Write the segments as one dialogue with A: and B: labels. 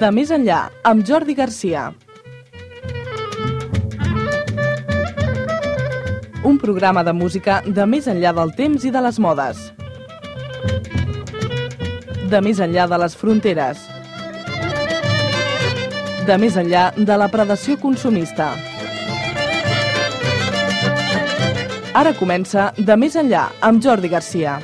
A: De més enllà, amb Jordi Garcia. Un programa de música de més enllà del temps i de les modes. De més enllà de les fronteres. De més enllà de la predació consumista. Ara comença De més enllà amb Jordi Garcia.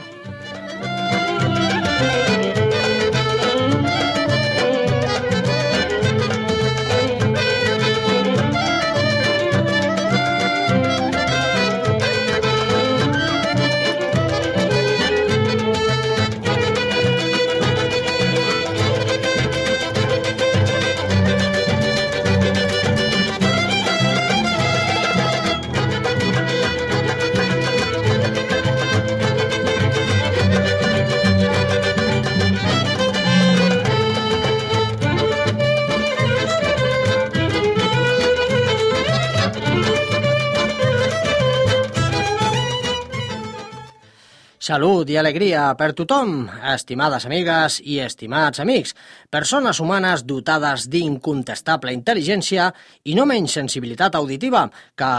B: Salut i alegria per tothom, estimades amigues i estimats amics, persones humanes dotades d'incontestable intel·ligència i no menys sensibilitat auditiva, que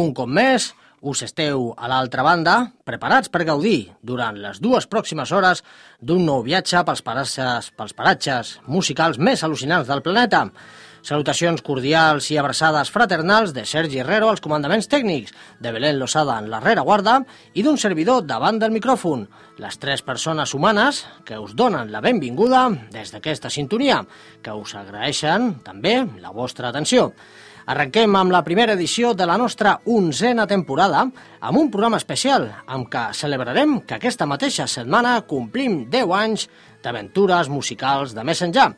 B: un cop més us esteu a l'altra banda preparats per gaudir durant les dues pròximes hores d'un nou viatge pels paratges, pels paratges musicals més al·lucinants del planeta. Salutacions cordials i abraçades fraternals de Sergi Herrero als comandaments tècnics, de Belén Losada en la guarda i d'un servidor davant del micròfon, les tres persones humanes que us donen la benvinguda des d'aquesta sintonia, que us agraeixen també la vostra atenció. Arrenquem amb la primera edició de la nostra onzena temporada amb un programa especial amb què celebrarem que aquesta mateixa setmana complim 10 anys d'aventures musicals de més enllà.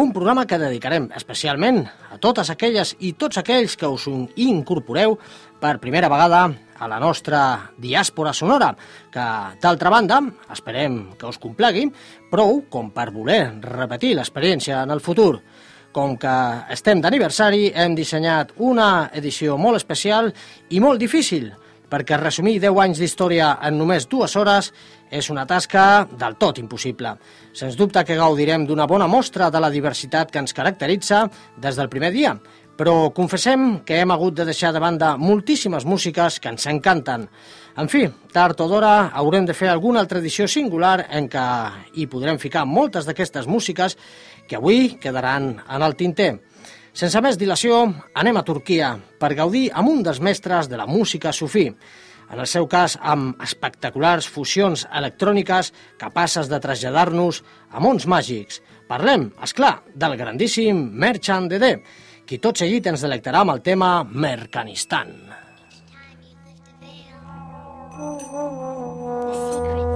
B: Un programa que dedicarem especialment a totes aquelles i tots aquells que us incorporeu per primera vegada a la nostra diàspora sonora, que, d'altra banda, esperem que us complegui, prou com per voler repetir l'experiència en el futur. Com que estem d'aniversari, hem dissenyat una edició molt especial i molt difícil, perquè resumir 10 anys d'història en només dues hores és una tasca del tot impossible. Sens dubte que gaudirem d'una bona mostra de la diversitat que ens caracteritza des del primer dia, però confessem que hem hagut de deixar de banda moltíssimes músiques que ens encanten. En fi, tard o d'hora haurem de fer alguna altra edició singular en què hi podrem ficar moltes d'aquestes músiques que avui quedaran en el tinter. Sense més dilació, anem a Turquia per gaudir amb un dels mestres de la música sufí, en el seu cas amb espectaculars fusions electròniques capaces de traslladar-nos a mons màgics. Parlem, és clar, del grandíssim Merchant Dede, qui tot seguit ens delectarà amb el tema Mercanistan. Oh, oh,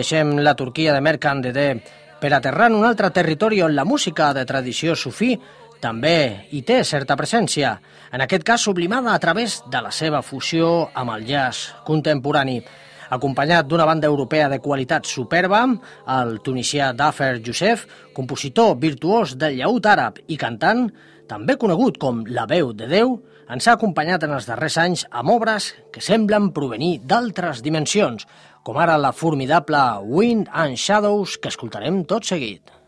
B: deixem la Turquia de Merkan Dede per aterrar en un altre territori on la música de tradició sufí també hi té certa presència, en aquest cas sublimada a través de la seva fusió amb el jazz contemporani. Acompanyat d'una banda europea de qualitat superba, el tunisià Dafer Youssef, compositor virtuós del llaut àrab i cantant, també conegut com la veu de Déu, ens ha acompanyat en els darrers anys amb obres que semblen provenir d'altres dimensions, com ara la formidable Wind and Shadows que escoltarem tot seguit.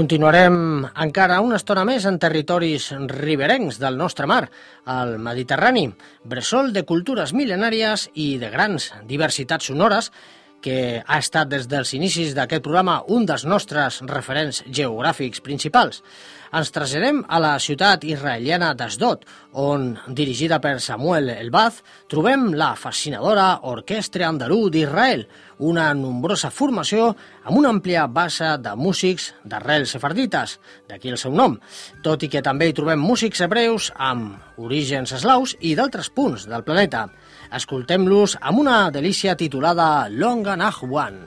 B: Continuarem encara una estona més en territoris riberencs del nostre mar, al Mediterrani, bressol de cultures mil·lenàries i de grans diversitats sonores que ha estat des dels inicis d'aquest programa un dels nostres referents geogràfics principals. Ens traslladem a la ciutat israeliana d'Asdod, on, dirigida per Samuel Elbaz, trobem la fascinadora Orquestra Andalú d'Israel, una nombrosa formació amb una àmplia base de músics d'arrels sefardites, d'aquí el seu nom, tot i que també hi trobem músics hebreus amb orígens eslaus i d'altres punts del planeta. Escoltem-los amb una delícia titulada Longa Nahwan.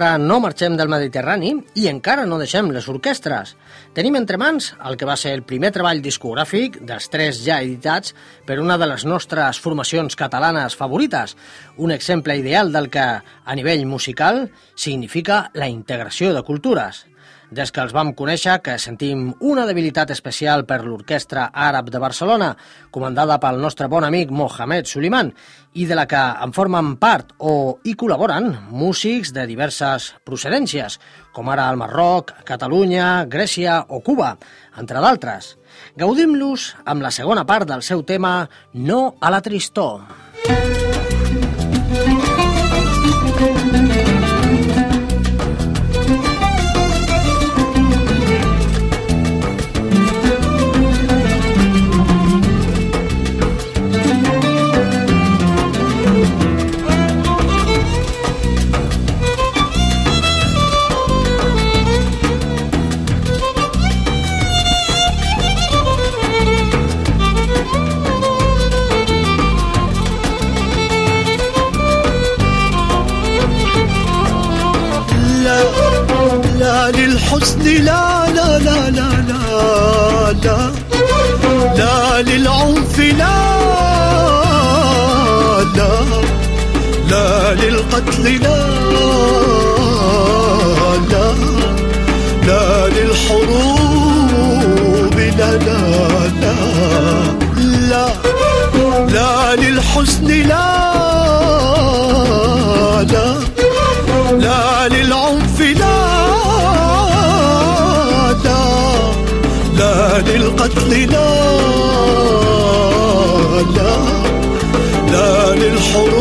B: Encara no marxem del Mediterrani i encara no deixem les orquestres. Tenim entre mans el que va ser el primer treball discogràfic dels tres ja editats per una de les nostres formacions catalanes favorites, un exemple ideal del que, a nivell musical, significa la integració de cultures. Des que els vam conèixer que sentim una debilitat especial per l'Orquestra Àrab de Barcelona, comandada pel nostre bon amic Mohamed Suliman, i de la que en formen part o hi col·laboren músics de diverses procedències, com ara el Marroc, Catalunya, Grècia o Cuba, entre d'altres. Gaudim-los amb la segona part del seu tema No a la tristor. Música
C: الحزن لا لا لا لا لا لا. لا للعنف لا لا. لا للقتل لا لا. لا للحروب لا لا لا. لا لا للحزن لا لا لا. للقتل لا لا لا للحروب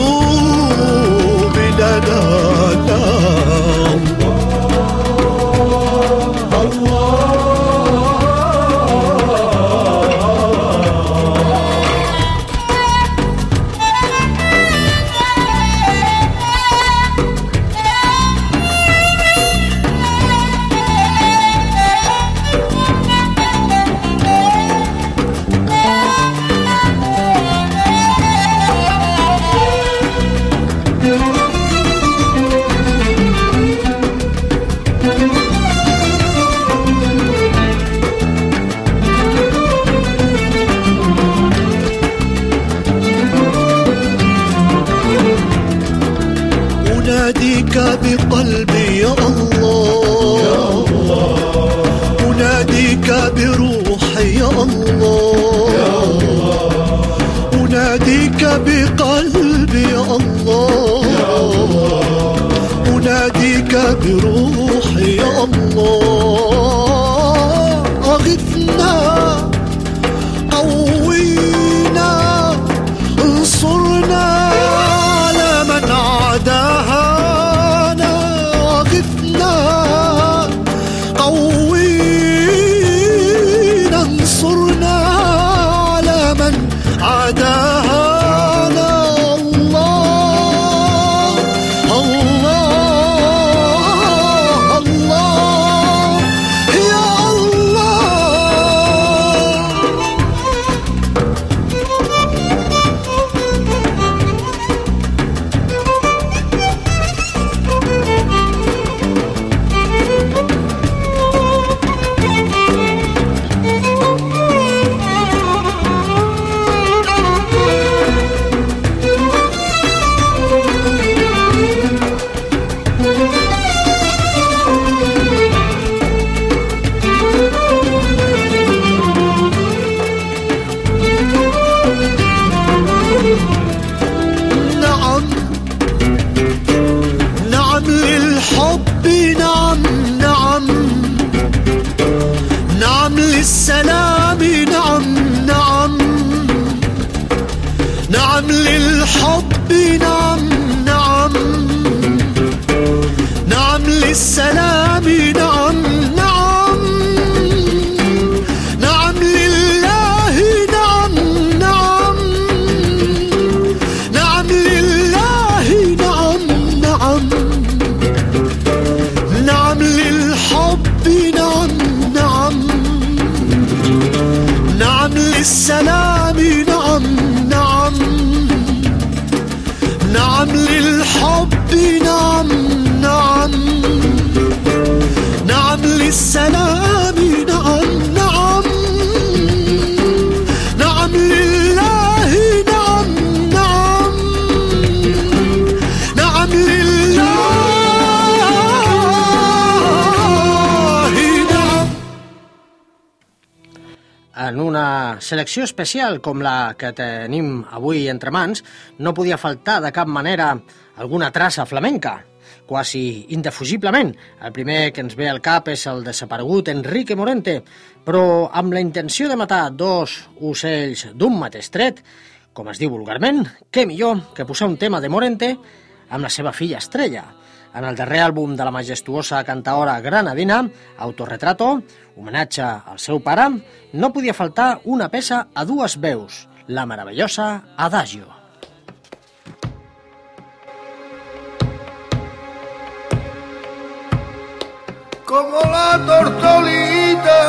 B: una selecció especial com la que tenim avui entre mans, no podia faltar de cap manera alguna traça flamenca, quasi indefugiblement. El primer que ens ve al cap és el desaparegut Enrique Morente, però amb la intenció de matar dos ocells d'un mateix tret, com es diu vulgarment, què millor que posar un tema de Morente amb la seva filla Estrella. En el darrer àlbum de la majestuosa cantaora granadina, Autorretrato, homenatge al seu pare, no podia faltar una peça a dues veus, la meravellosa Adagio.
D: como la tortolita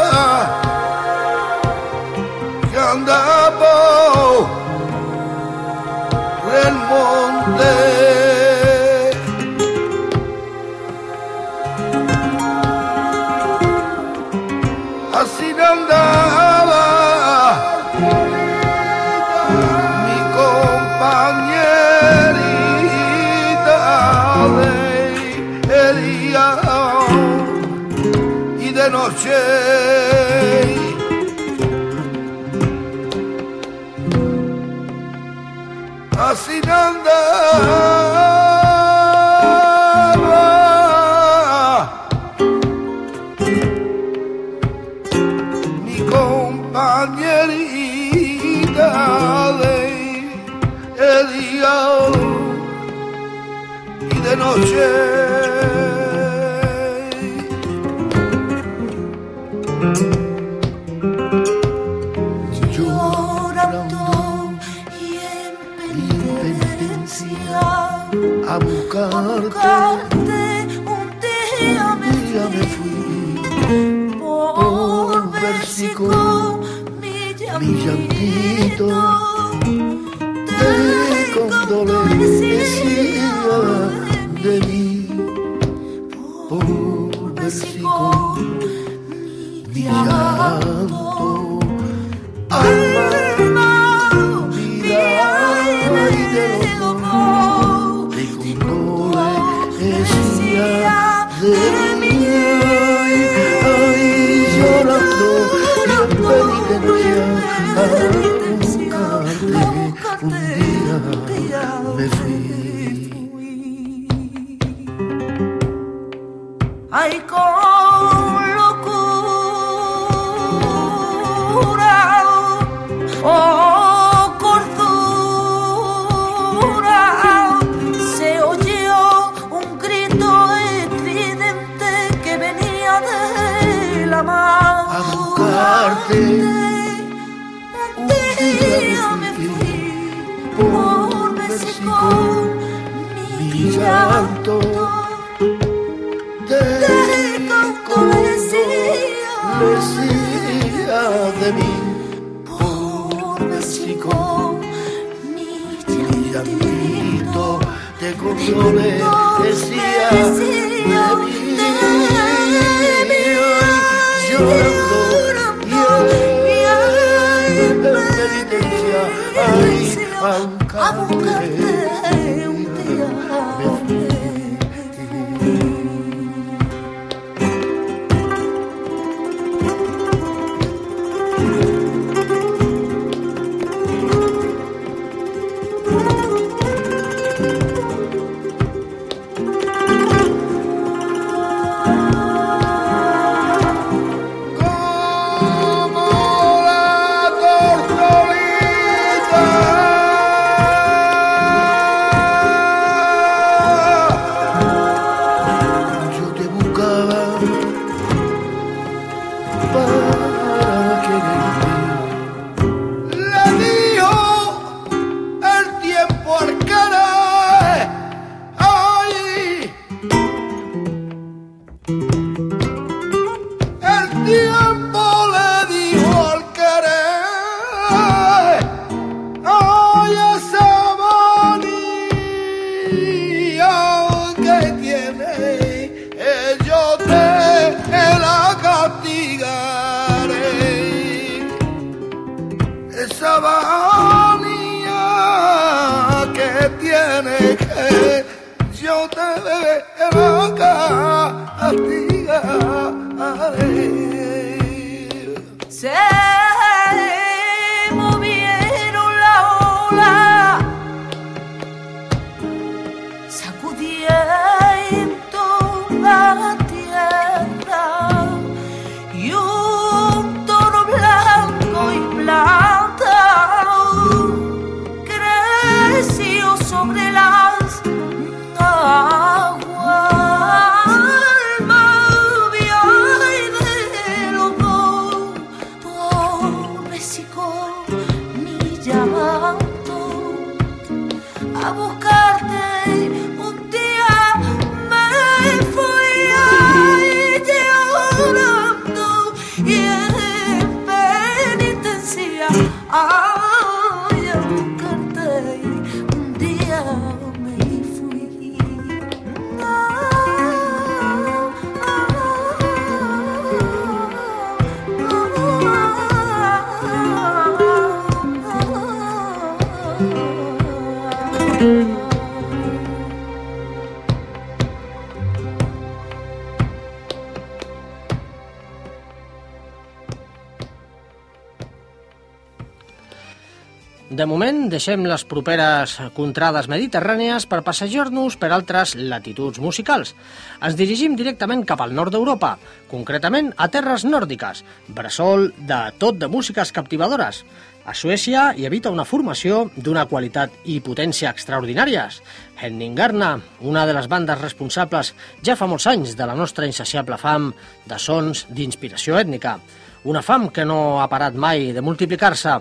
D: De
B: moment, deixem les properes contrades mediterrànies per passejar-nos per altres latituds musicals. Ens dirigim directament cap al nord d'Europa, concretament a terres nòrdiques, bressol de tot de músiques captivadores. A Suècia hi habita una formació d'una qualitat i potència extraordinàries. Henningarna, una de les bandes responsables ja fa molts anys de la nostra insaciable fam de sons d'inspiració ètnica. Una fam que no ha parat mai de multiplicar-se.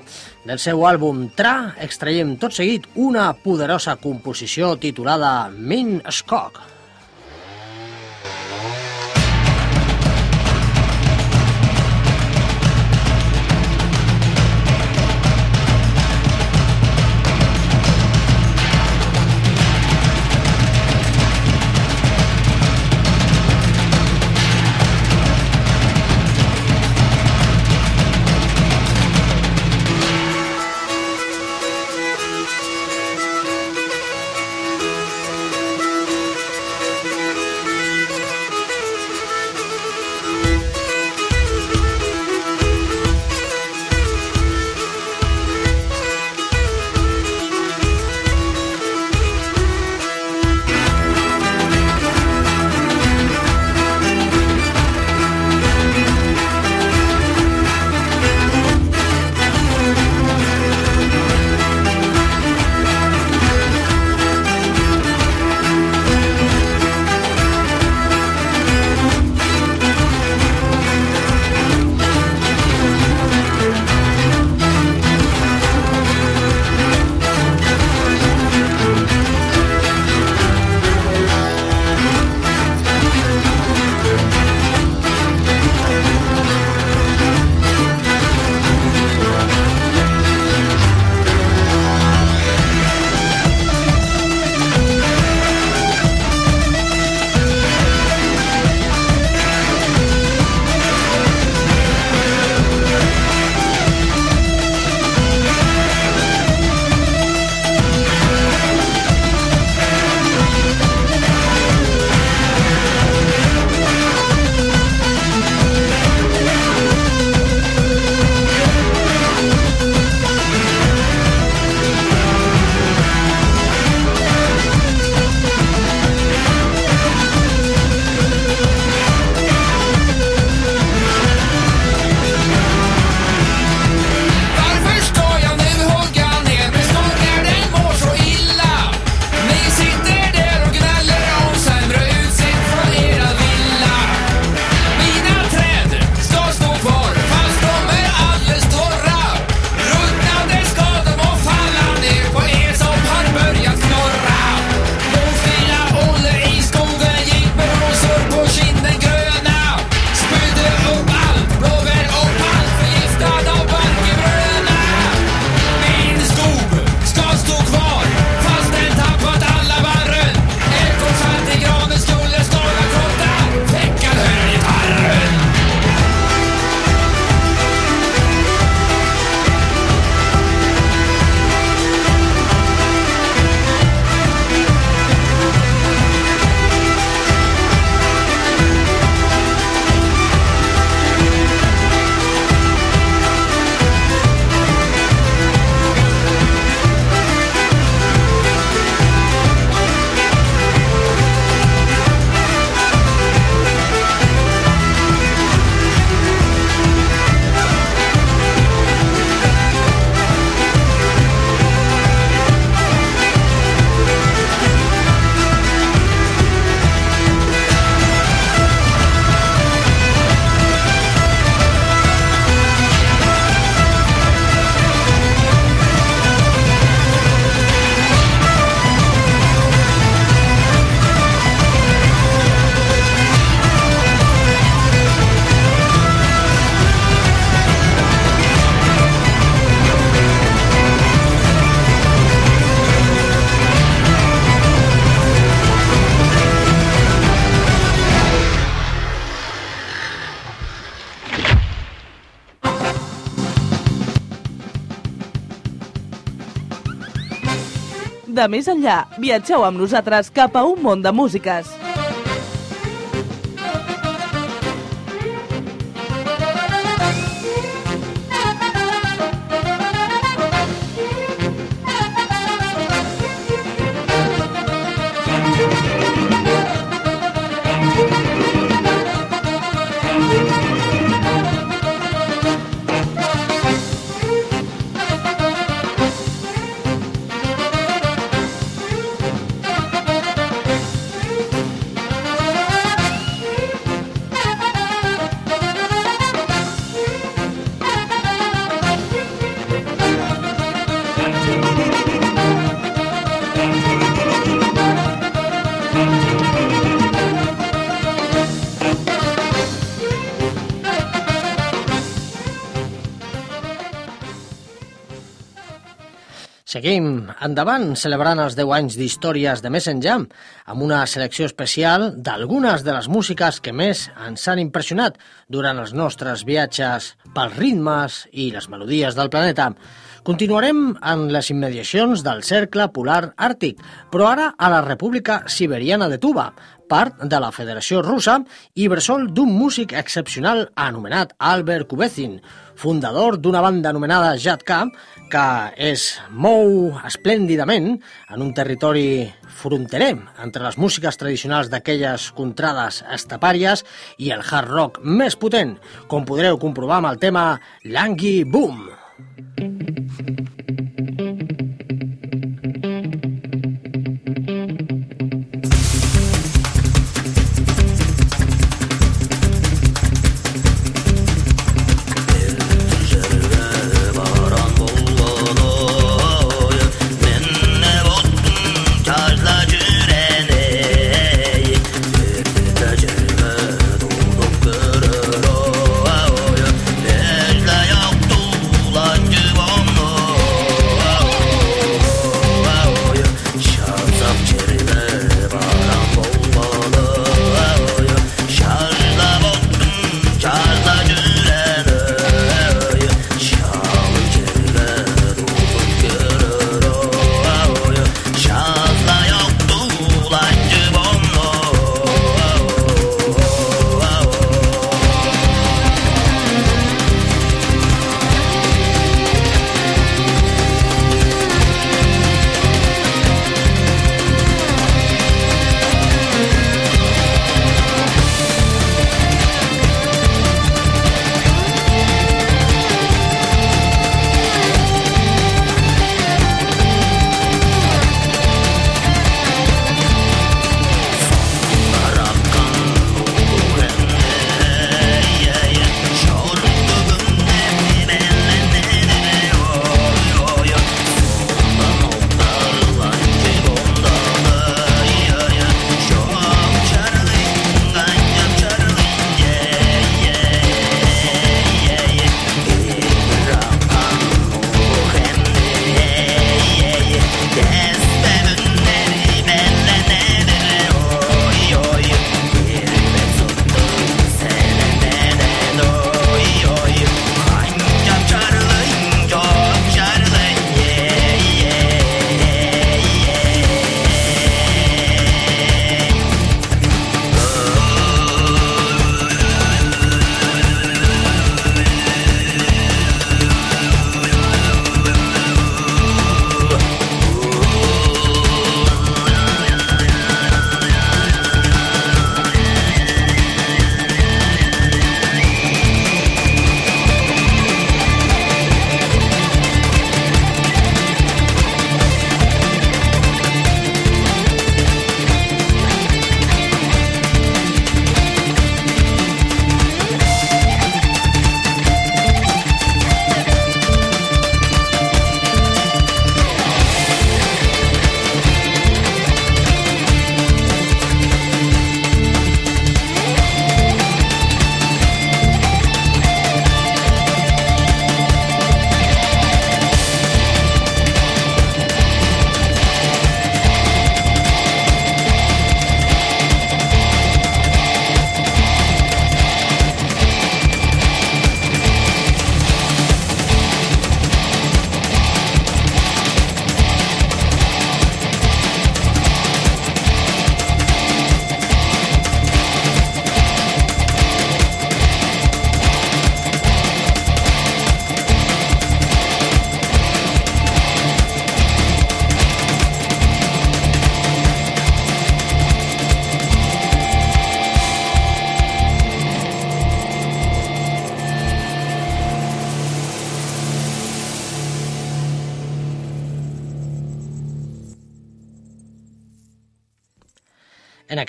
B: Del seu àlbum Tra extraiem tot seguit una poderosa composició titulada Min Skog.
A: De Més Enllà. Viatgeu amb nosaltres cap a un món de músiques.
B: Seguim endavant celebrant els 10 anys d'històries de Més Enllà amb una selecció especial d'algunes de les músiques que més ens han impressionat durant els nostres viatges pels ritmes i les melodies del planeta. Continuarem en les immediacions del Cercle Polar Àrtic, però ara a la República Siberiana de Tuba, part de la Federació Russa i bressol d'un músic excepcional anomenat Albert Kubezin, fundador d'una banda anomenada Jatka, que es mou esplèndidament en un territori fronterer entre les músiques tradicionals d'aquelles contrades estapàries i el hard rock més potent, com podreu comprovar amb el tema Langy Boom.
E: Like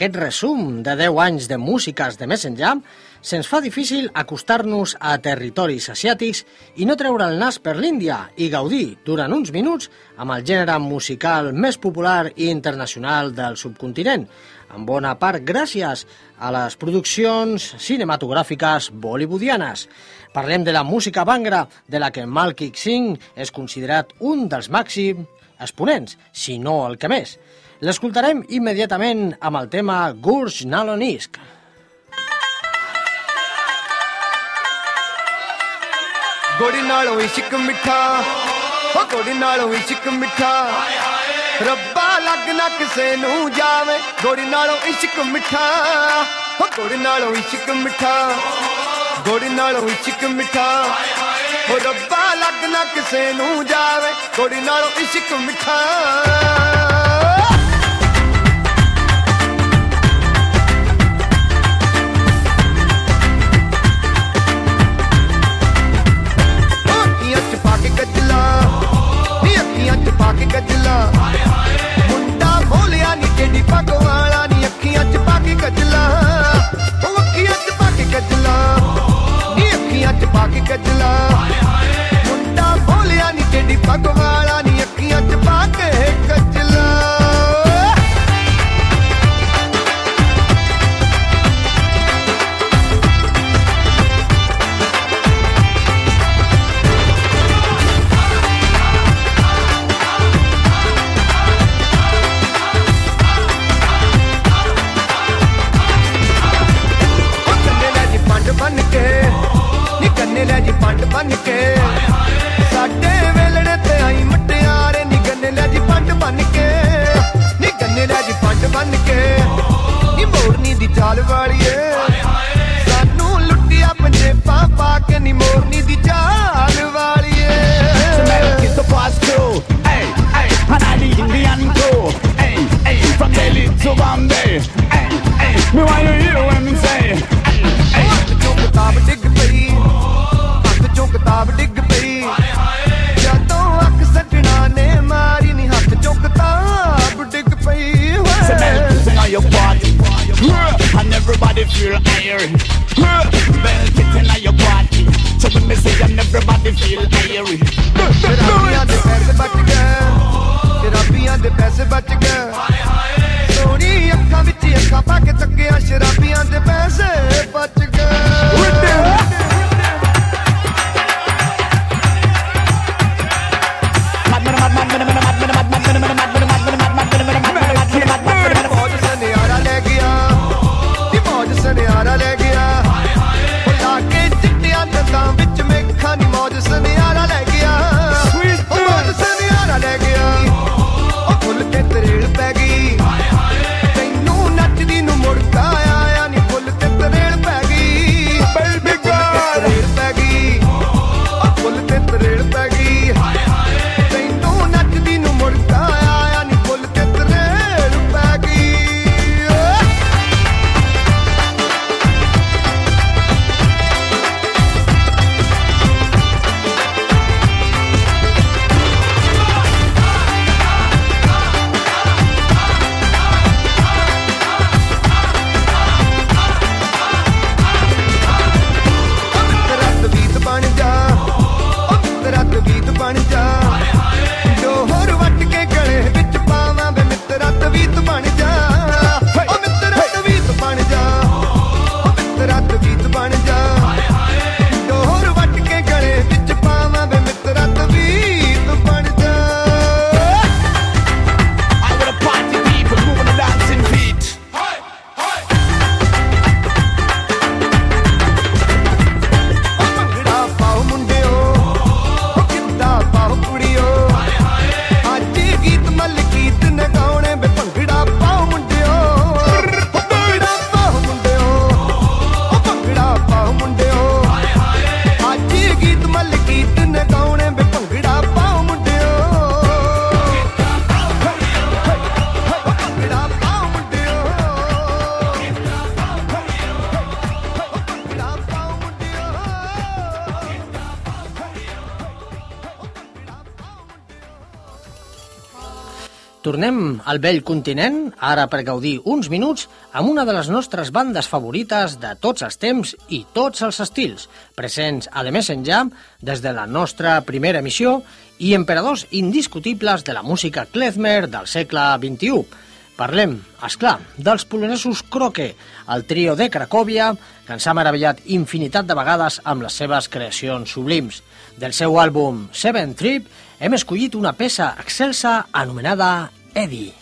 B: aquest resum de 10 anys de músiques de més enllà, se'ns fa difícil acostar-nos a territoris asiàtics i no treure el nas per l'Índia i gaudir durant uns minuts amb el gènere musical més popular i internacional del subcontinent, en bona part gràcies a les produccions cinematogràfiques bollywoodianes. Parlem de la música bangra, de la que Malkik Singh és considerat un dels màxims exponents, si no el que més. L'escoltarem immediatament amb el tema Gurj Nalonisk.
F: ਗੋੜੀ ਨਾਲੋਂ ਇਸ਼ਕ ਮਿੱਠਾ ਹੋ ਗੋੜੀ ਨਾਲੋਂ ਇਸ਼ਕ ਮਿੱਠਾ ਰੱਬਾ ਲੱਗਣਾ ਕਿਸੇ ਨੂੰ ਜਾਵੇ ਗੋੜੀ ਨਾਲੋਂ ਇਸ਼ਕ ਮਿੱਠਾ ਹੋ ਗੋੜੀ ਨਾਲੋਂ ਇਸ਼ਕ ਮਿੱਠਾ ਗੋੜੀ ਨਾਲੋਂ ਇਸ਼ਕ ਮਿੱਠਾ ਹੋ ਰੱਬਾ ਲੱਗਣਾ ਕਿਸੇ ਨੂੰ ਜਾਵੇ ਗੋੜੀ ਨਾਲੋਂ ਇਸ਼ਕ ਮਿੱਠਾ ਨੀ ਅੱਖੀਆਂ ਚ ਪਾ ਕੇ ਗੱਜਲਾ। ਮੁੰਡਾ ਮੋਲਿਆ ਨੀ ਟੇਡੀ ਪੱਗ ਵਾਲਾ ਨੀ, ਅੱਖੀਆਂ ਚ ਪਾ ਕੇ ਗੱਜਲਾ। ਉਹ ਅੱਖੀਆਂ ਚ ਪਾ ਕੇ ਗੱਜਲਾ। ਨੀ ਅੱਖੀਆਂ ਚ ਪਾ ਕੇ ਗੱਜਲਾ। ਮੁੰਡਾ ਮੋਲਿਆ ਨੀ ਟੇਡੀ ਪੱਗ ਵਾਲਾ ਚਾਲ ਵਾਲੀਏ ਸਾਨੂੰ ਲੁੱਟਿਆ ਪੰਜੇਬਾਂ ਪਾ ਕੇ ਨੀ ਮੋਰਨੀ ਦੀ ਚਾਲ ਵਾਲੀਏ
G: It's the past too. Hey, hey, and I the Indian too. Hey, hey, from Delhi to Bombay. Hey, hey, me want to hear what me say. Hey, hey.
F: ਹੱਥ ਚੋਂ ਕਿਤਾਬ ਡਿੱਗ ਪਈ ਹੱਥ ਚੋਂ ਕਿਤਾਬ ਡਿੱਗ ਪਈ ਜਦੋਂ ਅੱਖ ਸੱਜਣਾ ਨੇ ਮਾਰੀ ਨੀ ਹੱਥ ਚੋਂ ਕਿਤਾਬ ਡਿੱਗ ਪਈ
G: So
F: ਹੋਏ
G: bell sing on your party. Yeah, And everybody feel iron Belt it in your body So when me say and everybody feel iron
F: Should I be on the passive about the girl? Should I be on the passive about the girl? सोनी अखा बिच अखा पाके चक्के
B: Ashra al vell continent, ara per gaudir uns minuts amb una de les nostres bandes favorites de tots els temps i tots els estils, presents a The Messenger des de la nostra primera emissió i emperadors indiscutibles de la música klezmer del segle XXI. Parlem, és clar, dels polonesos Croque, el trio de Cracòvia, que ens ha meravellat infinitat de vegades amb les seves creacions sublims. Del seu àlbum Seven Trip hem escollit una peça excelsa anomenada Eddie.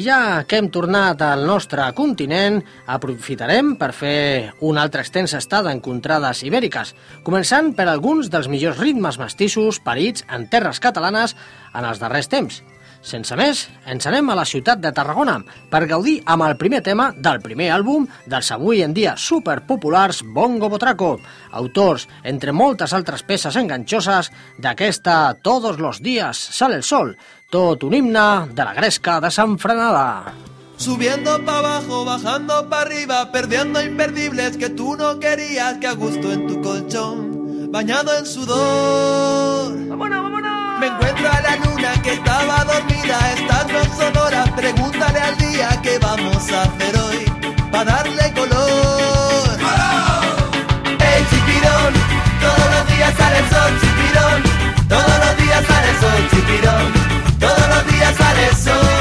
B: Ja que hem tornat al nostre continent, aprofitarem per fer una altra extensa estada en contrades ibèriques, començant per alguns dels millors ritmes mestissos parits en terres catalanes en els darrers temps. Sense més, ens anem a la ciutat de Tarragona per gaudir amb el primer tema del primer àlbum dels avui en dia superpopulars Bongo Botraco, autors, entre moltes altres peces enganxoses, d'aquesta Todos los días sale el sol, tot un himne de la gresca desenfrenada.
H: Subiendo para abajo, bajando para arriba, perdiendo imperdibles que tú no querías, que a gusto en tu colchón, bañado en sudor. ¡Vámonos, vámonos! Me encuentro a la luna que estaba dormida, estando en sonora, pregúntale al día qué vamos a hacer hoy, para darle color. ¡Ey, chipirón! Todos los días sale el sol, chipirón. Todos los días sale el sol, chipirón. Todos los días sale el sol.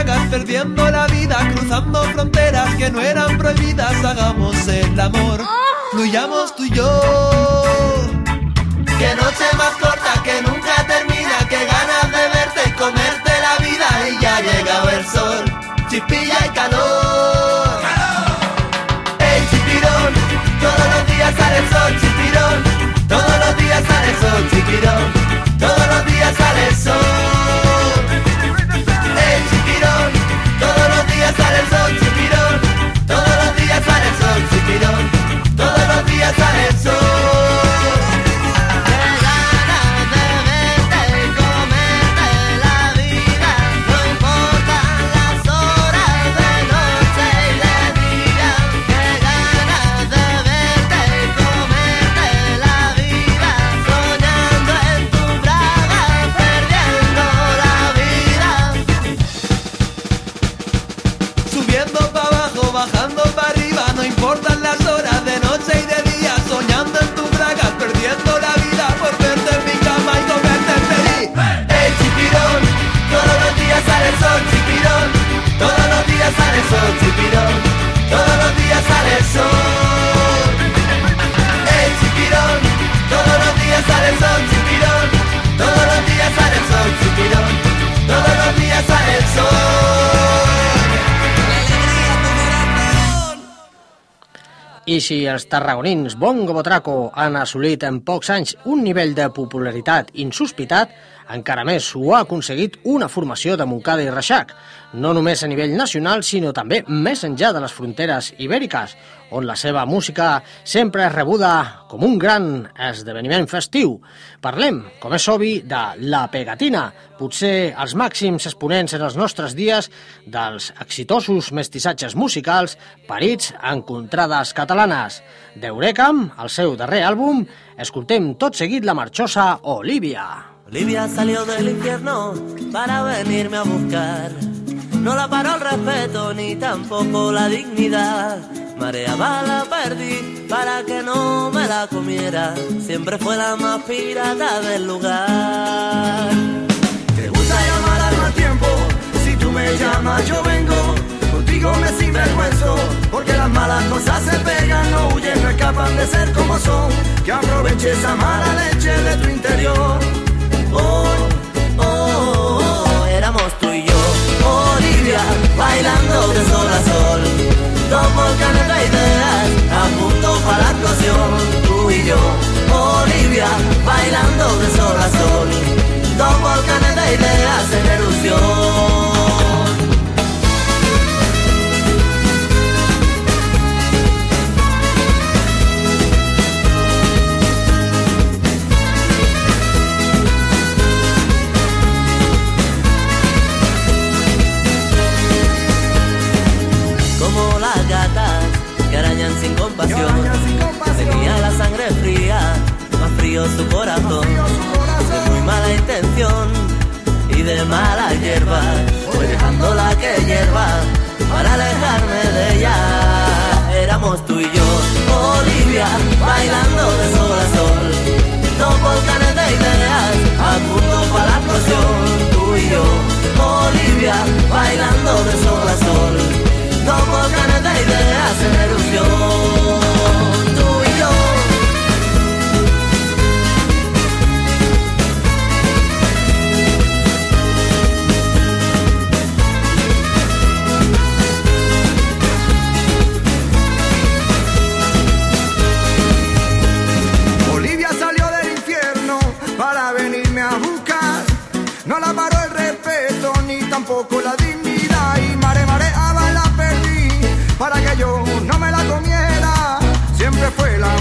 H: Perdiendo la vida, cruzando fronteras que no eran prohibidas, hagamos el amor, fluyamos tú y yo. Que noche más corta, que nunca termina, que ganas de verte y comerte la vida y ya ha llegado el sol, chispilla y calor. ¡Ey, chipirón! Todos los días sale el sol, chipirón. Todos los días sale el sol, chipirón.
B: I si els tarragonins Bongo Botraco han assolit en pocs anys un nivell de popularitat insospitat, encara més ho ha aconseguit una formació de Montcada i Reixac, no només a nivell nacional, sinó també més enllà de les fronteres ibèriques, on la seva música sempre és rebuda com un gran esdeveniment festiu. Parlem, com és obvi, de La Pegatina, potser els màxims exponents en els nostres dies dels exitosos mestissatges musicals parits en contrades catalanes. D'Eurecam, el seu darrer àlbum, escoltem tot seguit la marxosa Olivia.
E: Olivia salió del infierno para venirme a buscar. No la paró el respeto ni tampoco la dignidad. Mareaba la perdí para que no me la comiera. Siempre fue la más pirata del lugar.
I: Te gusta llamar al mal tiempo, si tú me llamas yo vengo. Contigo me sinvergüenzo, porque las malas cosas se pegan, no huyen, no escapan de ser como son. Que aproveche esa mala leche de tu interior.
E: Oh, Bailando de sol a sol. Dos volcanes de ideas, a punto para la explosión. Tú y yo, Olivia, bailando de sol a sol. Dos volcanes de ideas en erupción. Tenía la sangre fría, más frío su corazón. De muy mala intención y de mala hierba, voy dejando la que hierba para alejarme de ella. Éramos tú y yo, Olivia,
I: Bolivia, bailando de sol a sol. Dos volcanes de ideas, a punto para la explosión. Tú y yo, Bolivia, bailando de sol a sol. Dos volcanes de ideas en erupción.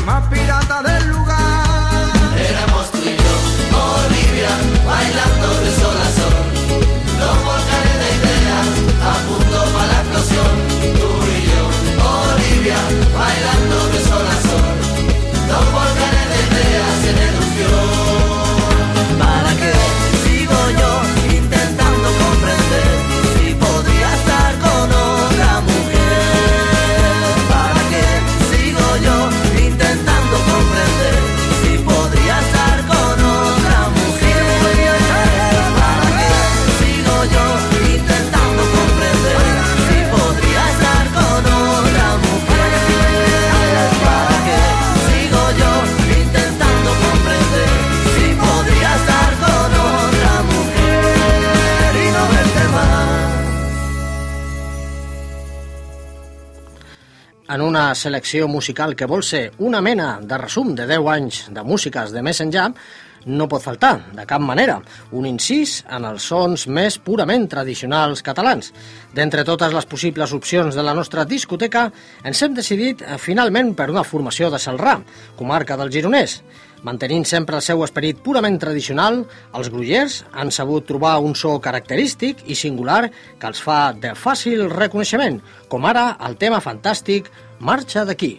G: Más pirata del lugar.
I: Éramos tú y yo, Bolivia, bailando en
B: una selecció musical que vol ser una mena de resum de 10 anys de músiques de més enllà, no pot faltar, de cap manera, un incís en els sons més purament tradicionals catalans. D'entre totes les possibles opcions de la nostra discoteca, ens hem decidit eh, finalment per una formació de Salrà, comarca del Gironès. Mantenint sempre el seu esperit purament tradicional, els grullers han sabut trobar un so característic i singular que els fa de fàcil reconeixement, com ara el tema fantàstic Marxa d'aquí.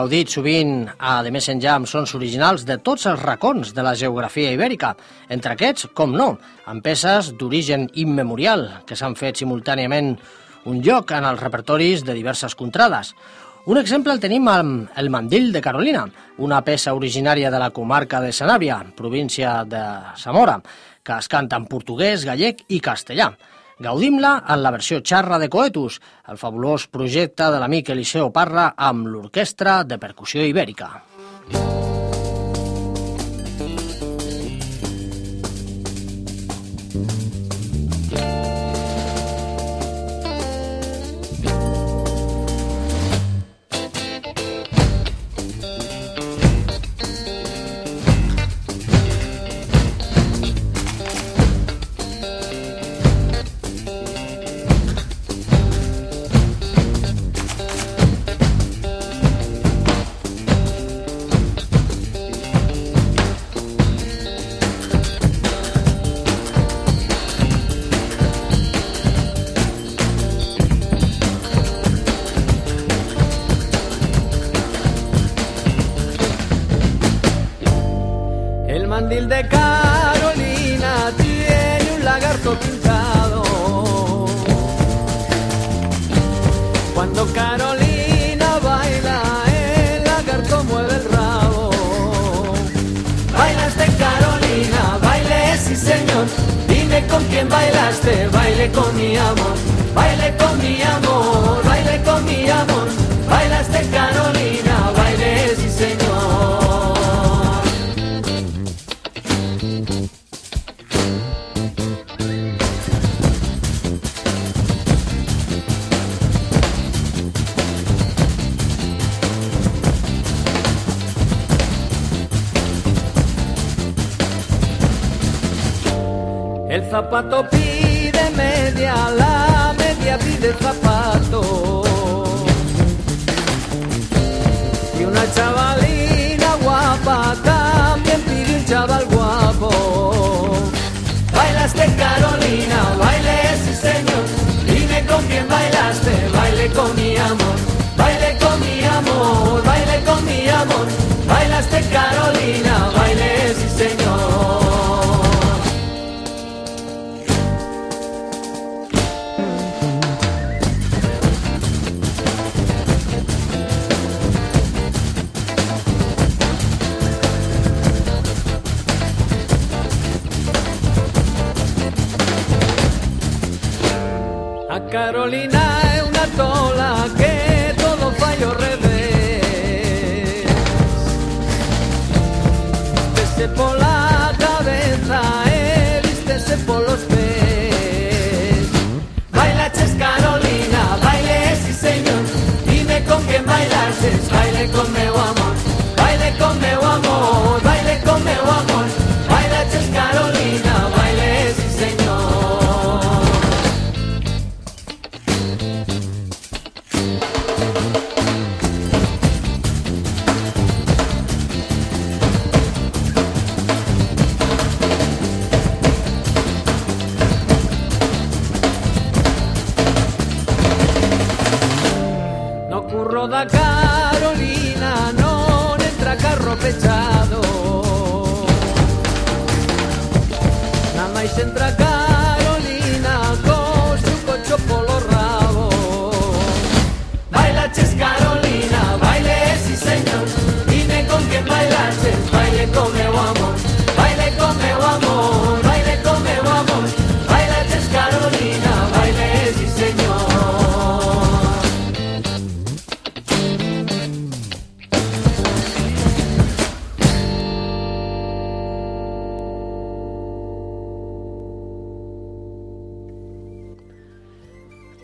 B: Gaudit sovint, a més enllà amb sons originals, de tots els racons de la geografia ibèrica. Entre aquests, com no, amb peces d'origen immemorial, que s'han fet simultàniament un lloc en els repertoris de diverses contrades. Un exemple el tenim amb El Mandil de Carolina, una peça originària de la comarca de Sanàbia, província de Zamora, que es canta en portuguès, gallec i castellà. Gaudim-la en la versió xarra de Coetus, el fabulós projecte de l'amic Eliseo Parra amb l'Orquestra de Percussió Ibèrica.
J: El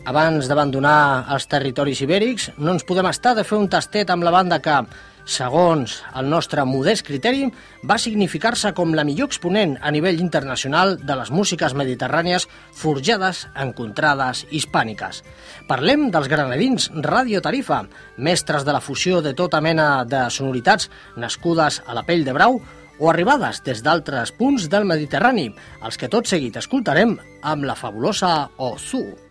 B: Abans d'abandonar els territoris ibèrics, no ens podem estar de fer un tastet amb la banda que, segons el nostre modest criteri, va significar-se com la millor exponent a nivell internacional de les músiques mediterrànies forjades en contrades hispàniques. Parlem dels granadins Radio Tarifa, mestres de la fusió de tota mena de sonoritats nascudes a la pell de brau o arribades des d'altres punts del Mediterrani, els que tot seguit escoltarem amb la fabulosa Ozu.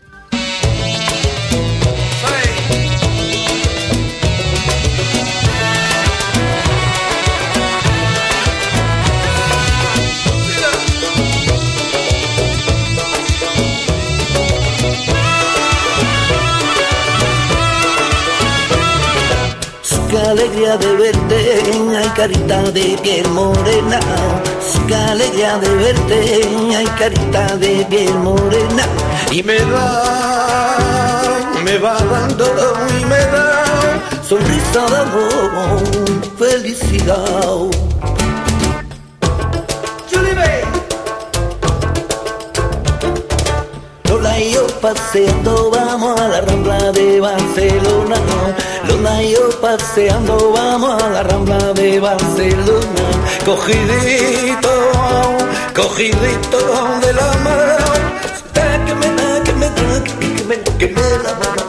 K: alegría de verte, ay carita de piel morena. Qué alegría de verte, ay carita de piel morena. Y me da me va dando y me da sonrisa de amor, felicidad. Lola y yo paseando, vamos a la rambla de Barcelona. Lola y yo paseando, vamos a la rambla de Barcelona. Cogidito, cogidito de la mano. Que me, la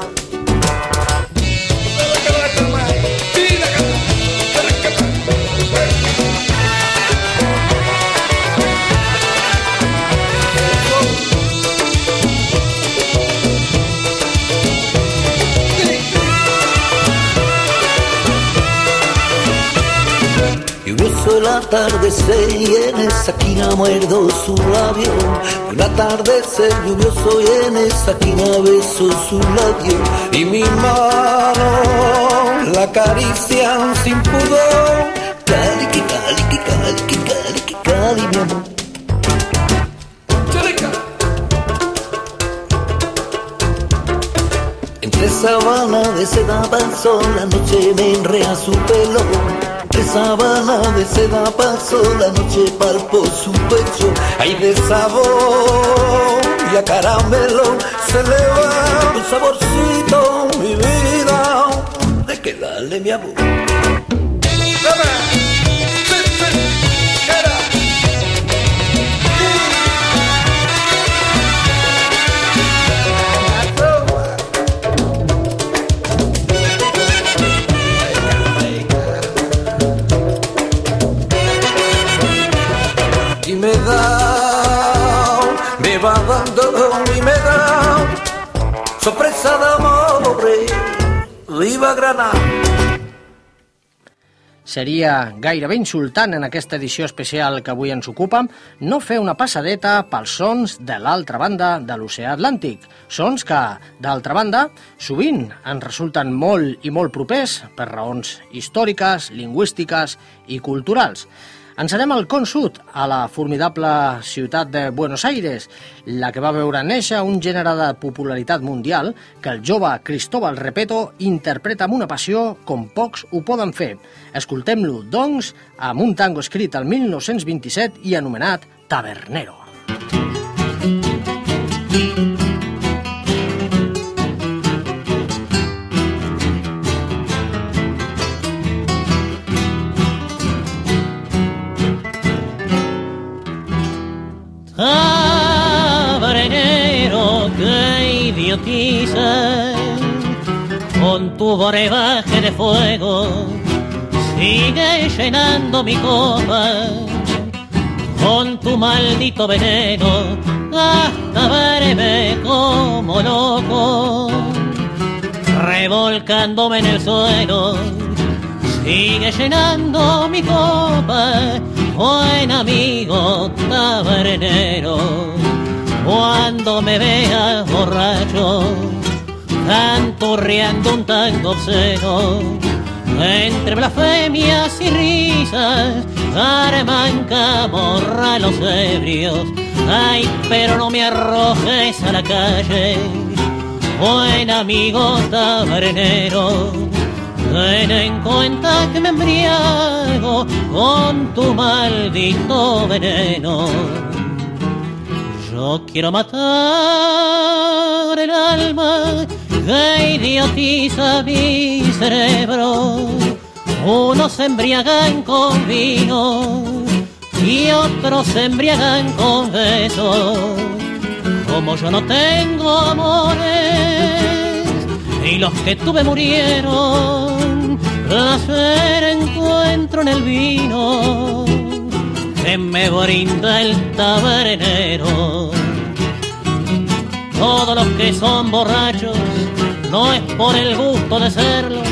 K: atardecer y en esa esquina muerdo su labio. Un atardecer lluvioso y en esa esquina beso su labio. Y mi mano la acarician sin pudor. Cali, que cali, que cali, que cali, que cali, mi amor. Entre sabana de seda pasó la noche me enrea su pelo. Entre sabana de seda pasó la noche palpó su pecho. Hay de sabor y a caramelo se le va un saborcito, mi vida. De que dale mi amor. Y me va dando y me da sorpresa de amor, viva Granada.
B: Seria gairebé insultant en aquesta edició especial que avui ens ocupa no fer una passadeta pels sons de l'altra banda de l'oceà Atlàntic. Sons que, d'altra banda, sovint ens resulten molt i molt propers per raons històriques, lingüístiques i culturals. Ens anem al Con Sud, a la formidable ciutat de Buenos Aires, la que va veure néixer un gènere de popularitat mundial que el jove Cristóbal Repeto interpreta amb una passió com pocs ho poden fer. Escoltem-lo, doncs, amb un tango escrit el 1927 i anomenat Tabernero.
L: Tabernero, con tu brebaje de fuego, sigue llenando mi copa con tu maldito veneno hasta verme como loco, revolcándome en el suelo. Sigue llenando mi copa, buen amigo tabernero. Cuando me veas borracho, canturreando un tango obsceno, entre blasfemias y risas, arman camorra los ebrios. Ay, pero no me arrojes a la calle, buen amigo tabernero. Ten en cuenta que me embriago con tu maldito veneno. Yo quiero matar el alma que idiotiza mi cerebro. Unos se embriagan con vino y otros se embriagan con besos. Como yo no tengo amores y los que tuve murieron, placer encuentro en el vino que me brinda el tabernero. Todos los que son borrachos no es por el gusto de serlo,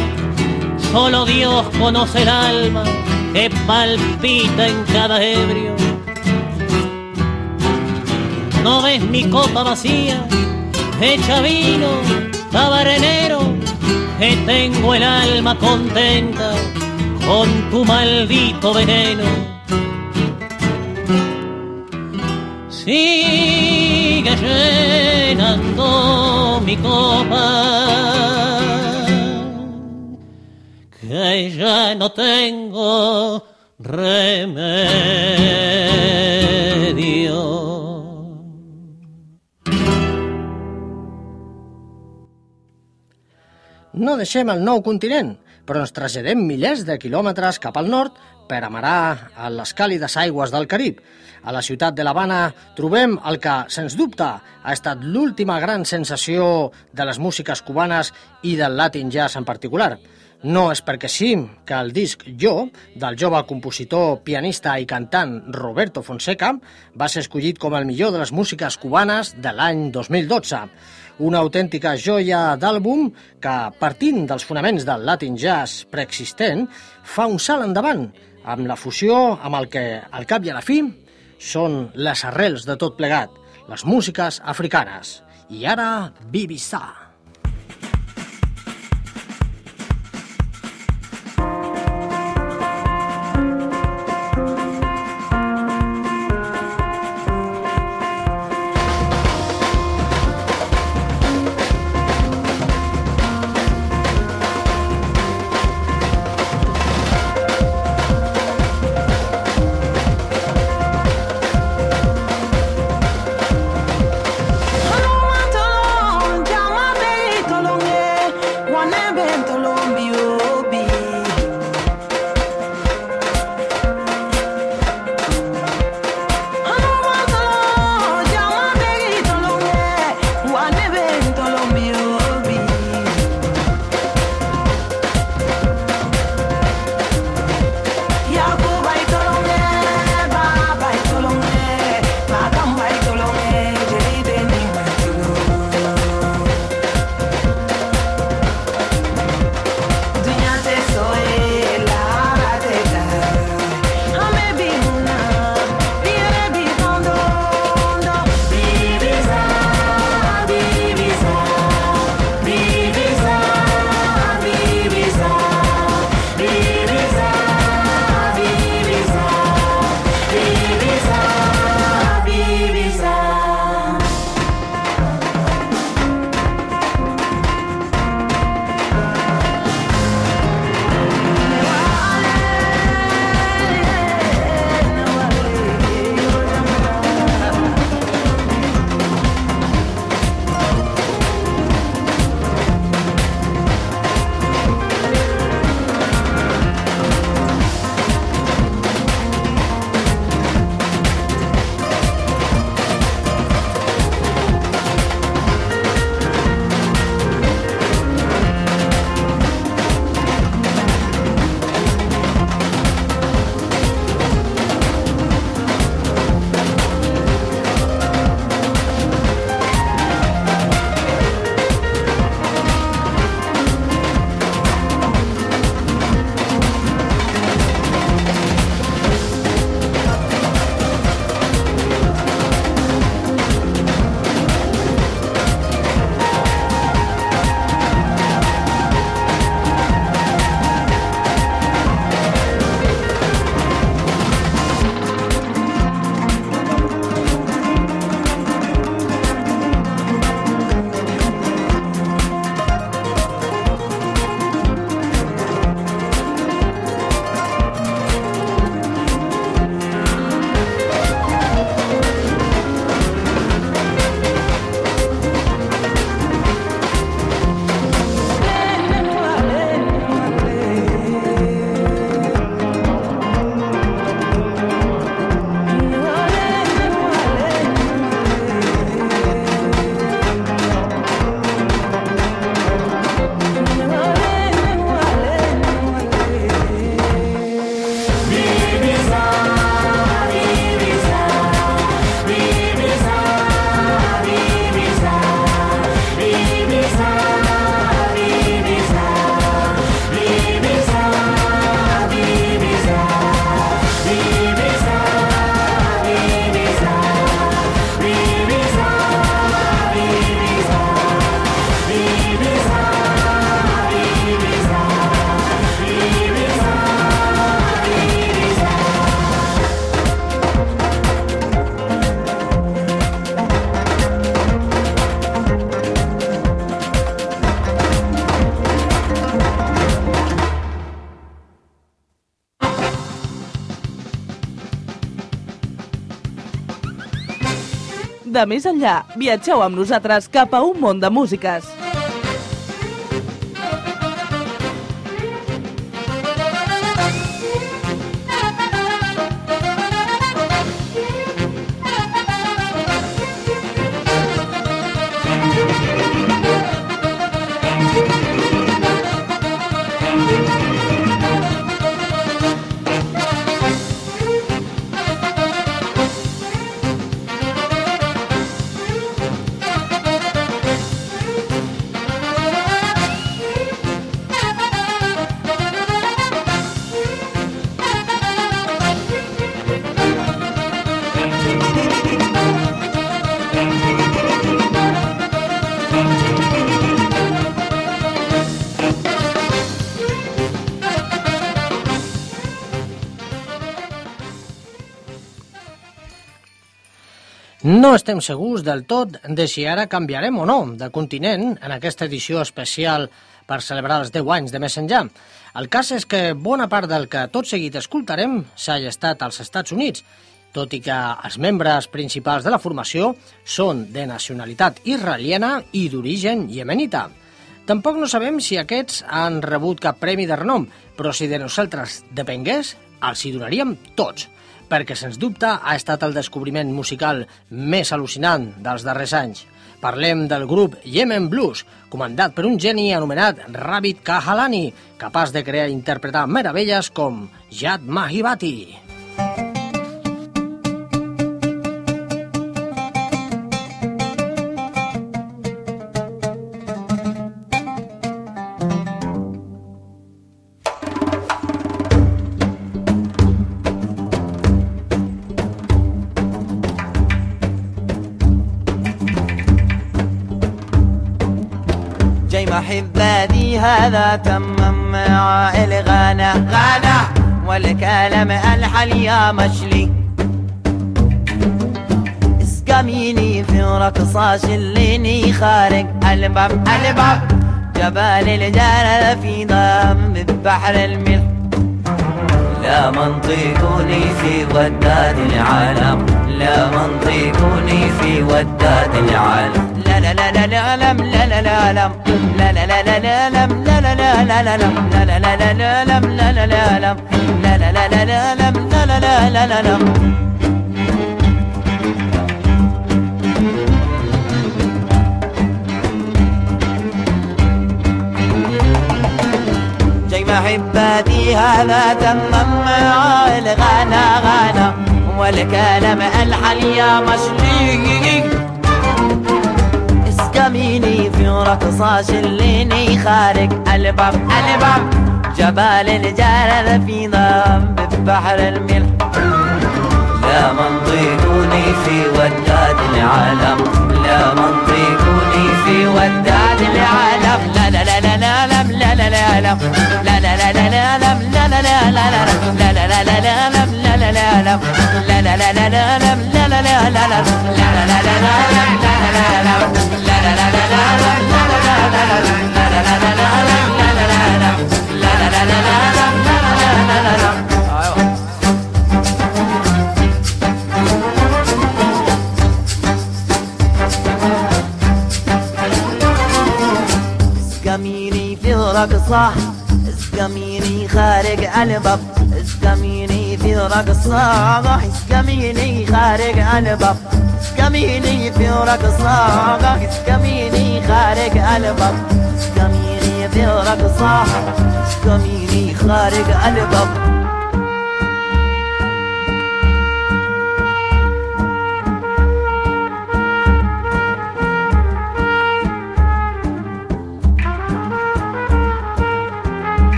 L: solo Dios conoce el alma que palpita en cada ebrio. No ves mi copa vacía, hecha vino, tabernero, que tengo el alma contenta con tu maldito veneno. Llenando mi copa, que ya no tengo remedio.
B: No deixem el nou continent, però ens traslladem milers de quilòmetres cap al nord per amarar a les càlides aigües del Carib. A la ciutat de l'Havana trobem el que, sens dubte, ha estat l'última gran sensació de les músiques cubanes i del Latin jazz en particular. No és perquè sí que el disc Jo, del jove compositor, pianista i cantant Roberto Fonseca, va ser escollit com el millor de les músiques cubanes de l'any 2012. Una autèntica joia d'àlbum que, partint dels fonaments del Latin Jazz preexistent, fa un salt endavant amb la fusió amb el que, al cap i a la fi, són les arrels de tot plegat, les músiques africanes. I ara, Bibissa.
A: De Més Enllà. Viatgeu amb nosaltres cap a un món de músiques.
B: Estem segurs del tot de si ara canviarem o no de continent en aquesta edició especial per celebrar els 10 anys de més enllà. El cas és que bona part del que tot seguit escoltarem s'ha estat als Estats Units, tot i que els membres principals de la formació són de nacionalitat israeliana i d'origen iemenita. Tampoc no sabem si aquests han rebut cap premi de renom, però si de nosaltres depengués, els hi donaríem tots perquè, sens dubte, ha estat el descobriment musical més al·lucinant dels darrers anys. Parlem del grup Yemen Blues, comandat per un geni anomenat Rabbit Kahalani, capaç de crear i interpretar meravelles com Jad Mahibati.
H: Música محباتي هذا تمم مع الغنى غنى والكلام ألحل يا مشلي. اسقميني في رقصة شليني خارج ألباب. ألباب. جبال الجلال في ضم بحر الملح. لا منطقني في وداد العالم. لا منطقني في وداد العالم. لا لا لا لا لا لا لا لا لا لا لا لا لا لم لا لا لا لا لا لم لا لا لا لا لا لم لا لا لا لم لا لا لا لا لا لم لا لا لا لا لا لم جاي محباتي هذا تمم مع الغنى غنى والكلام الحل يا مشلي رقصة شليني خارج الباب الباب جبال الجلال في ضم بحر الملح لا منطقني في وداد العالم لا منطقني في وداد العالم لا لا لا لا لا لا لا لا لا جميلي في الرقصة. اسكميني خارج قلبك اسكميني في رقصة صاغح اسكميني خارج قلبك اسكميني في رقصة صاغح اسكميني خارج قلبك اسكميني في رقص صاغح اسكميني خارج قلبك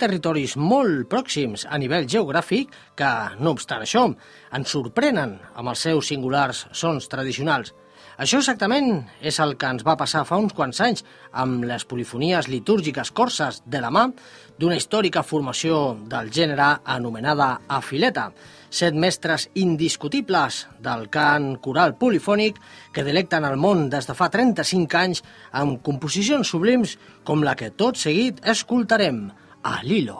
B: territoris molt pròxims a nivell geogràfic que, no obstant això, ens sorprenen amb els seus singulars sons tradicionals. Això exactament és el que ens va passar fa uns quants anys amb les polifonies litúrgiques corses de la mà d'una històrica formació del gènere anomenada afileta, set mestres indiscutibles del cant coral polifònic que delecten el món des de fa 35 anys amb composicions sublims com la que tot seguit escoltarem,
J: Ah, al hilo.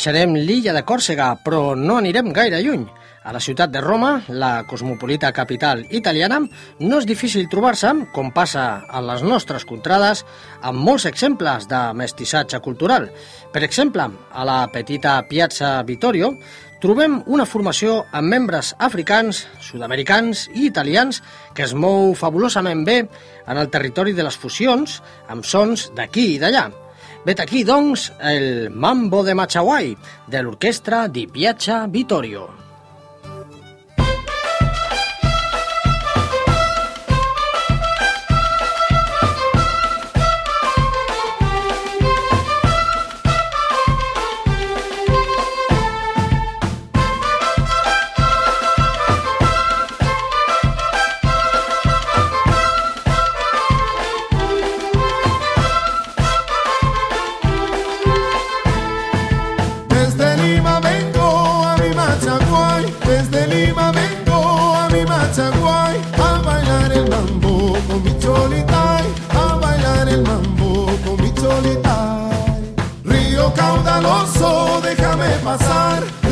B: Deixarem l'illa de Còrsega, però no anirem gaire lluny. A la ciutat de Roma, la cosmopolita capital italiana, no és difícil trobar-se, com passa a les nostres contrades, amb molts exemples de mestissatge cultural. Per exemple, a la petita Piazza Vittorio trobem una formació amb membres africans, sud-americans i italians que es mou fabulosament bé en el territori de les fusions amb sons d'aquí i d'allà. Vet aquí, doncs, el Mambo de Machaguay, de l'orquestra di Piazza Vittorio.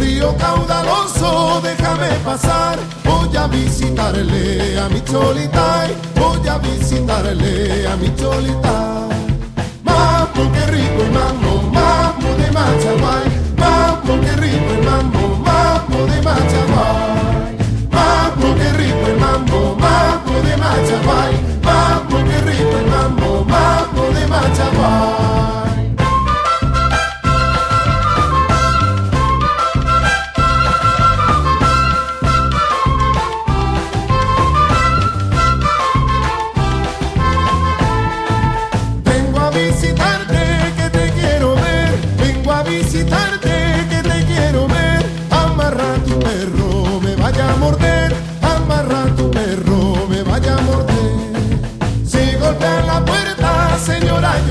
F: Río caudaloso, déjame pasar. Voy a visitarle a mi cholitay, voy a visitarle a mi cholitay. Mambo, qué rico el mambo, mambo de Machaguay. Mambo, qué rico el mambo, mambo de Machaguay. Mambo, qué rico el mambo, mambo de Machaguay. Mambo, qué rico el mambo, mambo de Machaguay.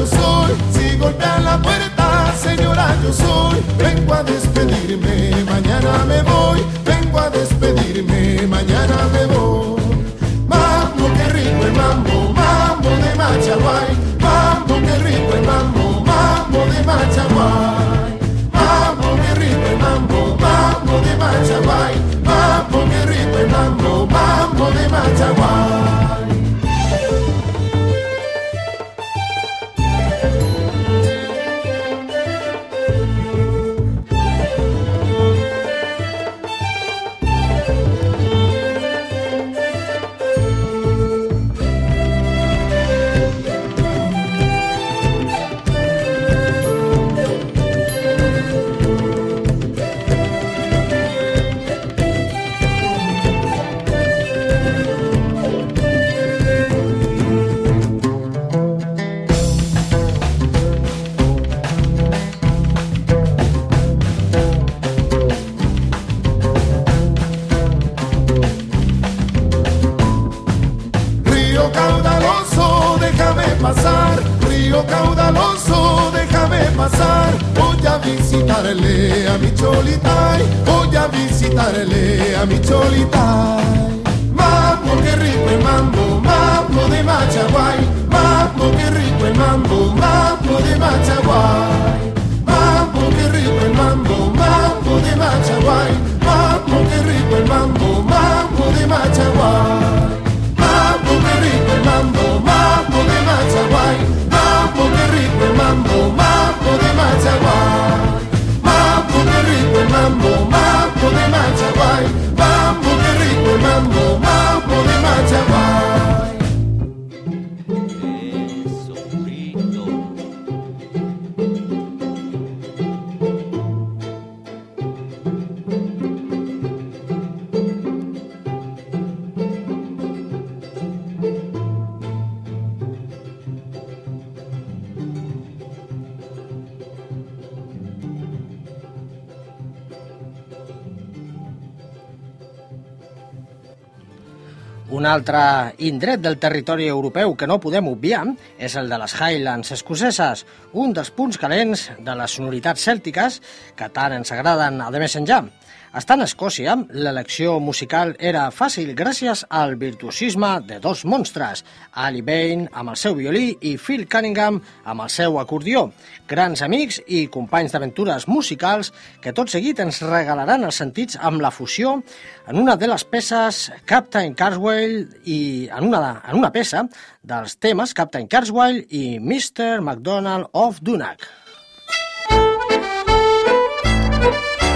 F: Soy. Si golpean la puerta, señora, yo soy. Vengo a despedirme, mañana me voy. Vengo a despedirme, mañana me voy. Mambo, qué rico el mambo, mambo de Machaguay. Mambo, qué rico el mambo, mambo de Machaguay. Mambo, qué rico el mambo, mambo de Machaguay. Mambo, qué rico el mambo, mambo de Machaguay.
B: Altre indret del territori europeu que no podem obviar és el de les Highlands escoceses, un dels punts calents de les sonoritats cèltiques que tant ens agraden a de més enllà. Estant a Escòcia, l'elecció musical era fàcil gràcies al virtuosisme de dos monstres, Ali Bain amb el seu violí i Phil Cunningham amb el seu acordió, grans amics i companys d'aventures musicals que tot seguit ens regalaran els sentits amb la fusió en una de les peces Captain Carswell i en una, en una peça dels temes Captain Carswell i Mr. McDonald of Dunac. També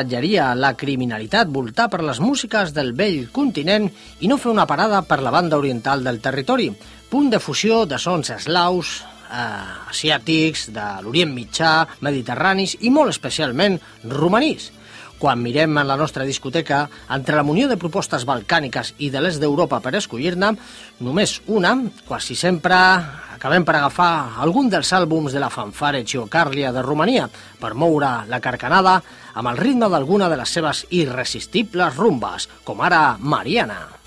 B: ratllaria la criminalitat voltar per les músiques del vell continent i no fer una parada per la banda oriental del territori, punt de fusió de sons eslaus, eh, asiàtics, de l'Orient Mitjà, mediterranis i molt especialment romanís. Quan mirem en la nostra discoteca, entre la munió de propostes balcàniques i de l'est d'Europa per escollir-ne, només una, quasi sempre acabem per agafar algun dels àlbums de la fanfare Chiocarlia de Romania per moure la carcanada amb el ritme d'alguna de les seves irresistibles rumbes, com ara. Mariana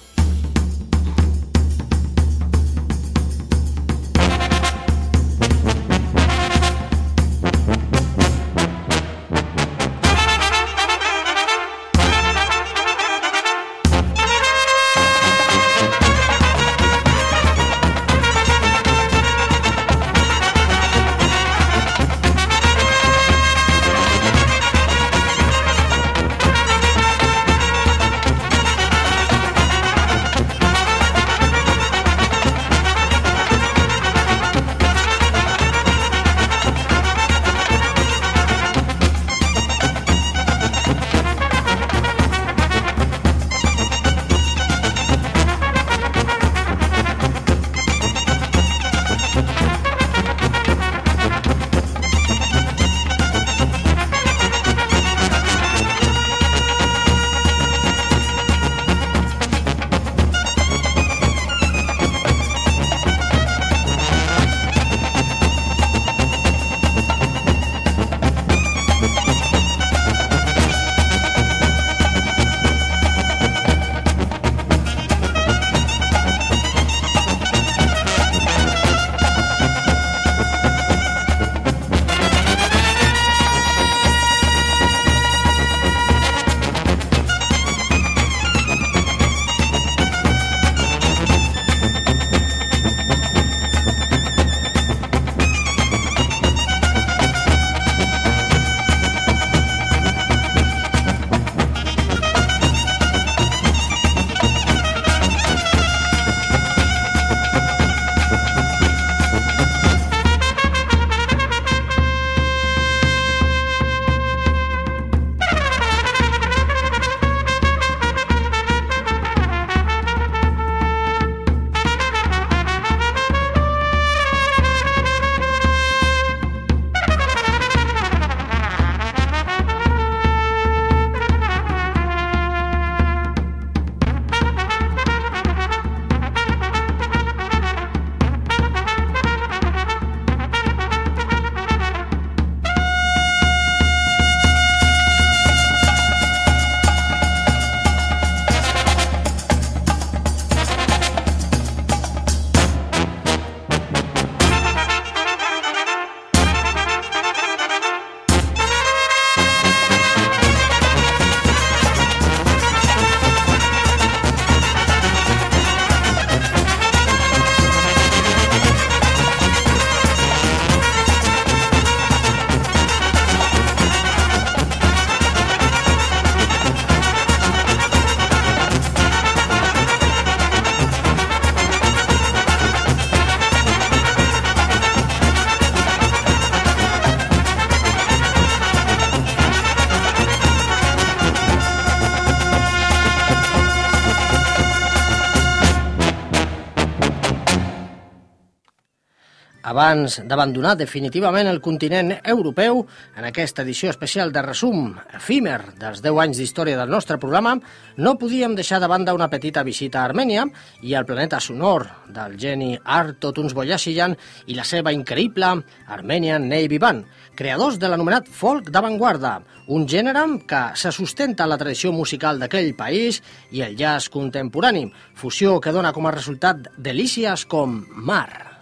B: Abans d'abandonar definitivament el continent europeu, en aquesta edició especial de resum efímer dels 10 anys d'història del nostre programa, no podíem deixar de banda una petita visita a Armènia i al planeta sonor del geni Arto Tunsboyashiyan i la seva increïble Armenian Navy Band, creadors de l'anomenat folk d'avantguarda, un gènere que se sustenta en la tradició musical d'aquell país i el jazz contemporani, fusió que dona com a resultat delícies com Mar.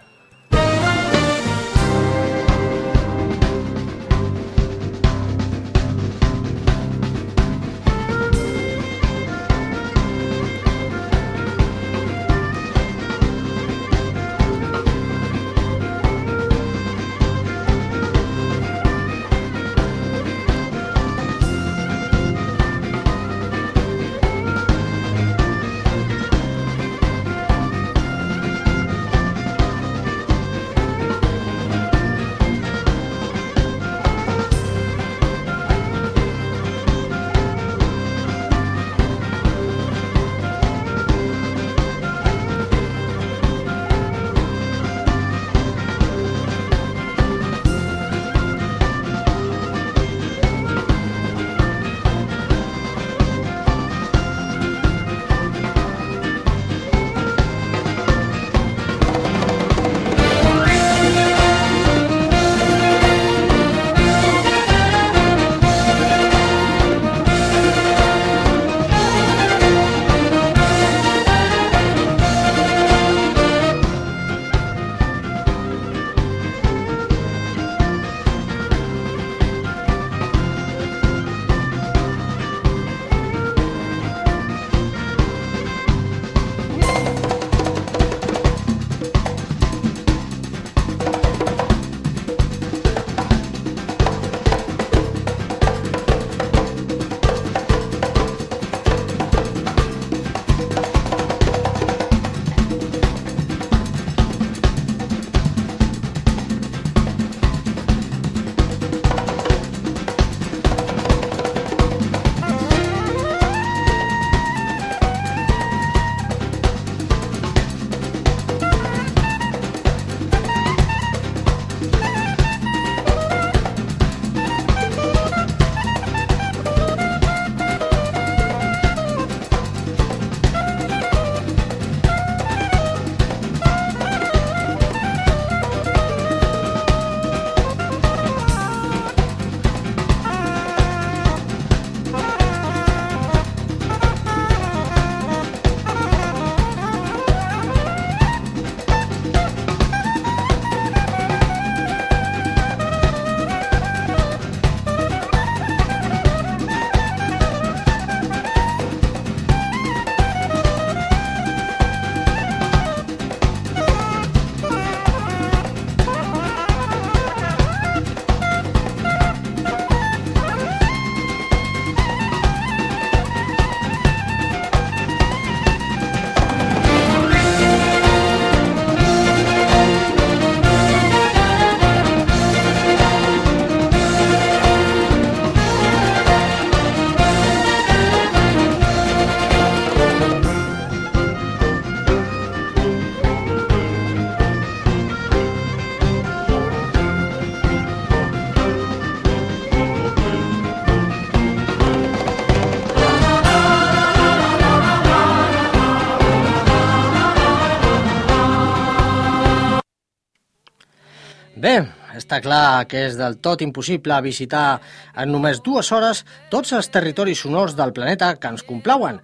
B: Està clar que és del tot impossible visitar en només dues hores tots els territoris sonors del planeta que ens complauen,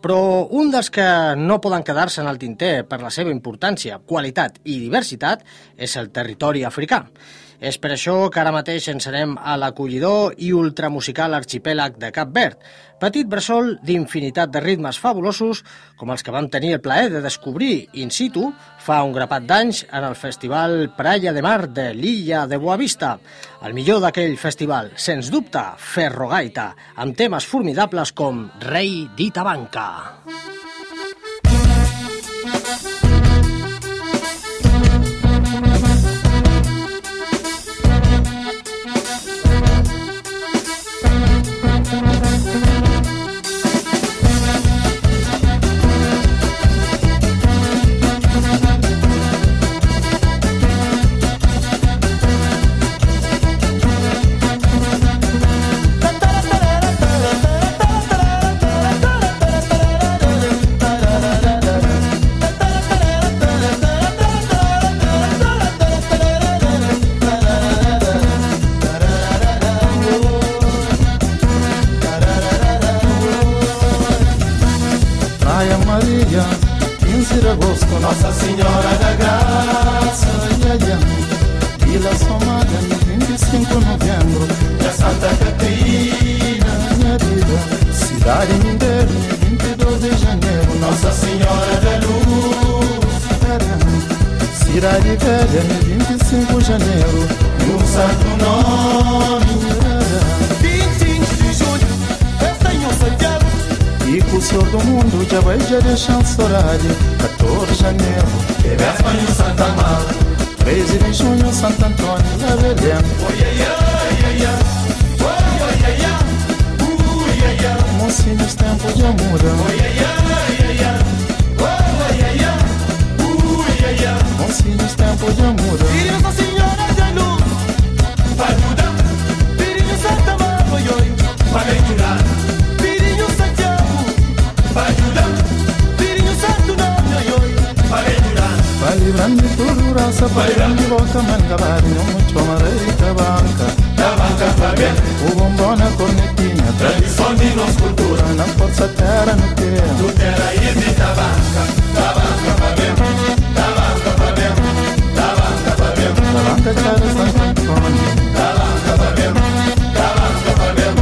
B: però un dels que no poden quedar-se en el tinter per la seva importància, qualitat i diversitat és el territori africà. És per això que ara mateix ens anem a l'acollidor i ultramusical arxipèlag de Cap Verd, petit bressol d'infinitat de ritmes fabulosos com els que vam tenir el plaer de descobrir in situ fa un grapat d'anys en el festival Praia de Mar de l'illa de Boavista. El millor d'aquell festival, sens dubte, Ferrogaita, amb temes formidables com Rei d'Itabanca.
M: Senhora da Graça, ia, ia. Vila Somada, 25 de novembro, da Santa Catarina, minha vida. Cidade Mineiro, 22 de janeiro, Nossa Senhora da Luz. Cidade Velha, 25 de janeiro, no santo nome. o senhor do mundo já vai já deixando saudade. 14 de janeiro Bebesma em Santa Mala 13 de junho Santo Antônio
J: da Belém Oi, ai, ai, ai, ai Oi, oi, ai, ai Ui, ai, ai. Mocinhos, tempo já muda Oi, ai, ai, ai,
M: Ui, ai, ai. Mocinhos, tempo já muda Fairán Goza mangabar, no mucho
J: madre tabanca Tabanca fabian
M: O bombona cornetinha
J: Tradição de nossa cultura
M: Na força terra no terra
J: No terra e de tabanca Tabanca fabian Tabanca fabian Tabanca
M: fabian Tabanca cara Santo Antônio
J: Tabanca fabian Tabanca fabian